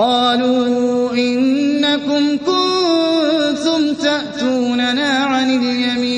قَالُوا إِنَّكُمْ كُنتُمْ تَأْتُونَنَا عَنِ الْيَمِينِ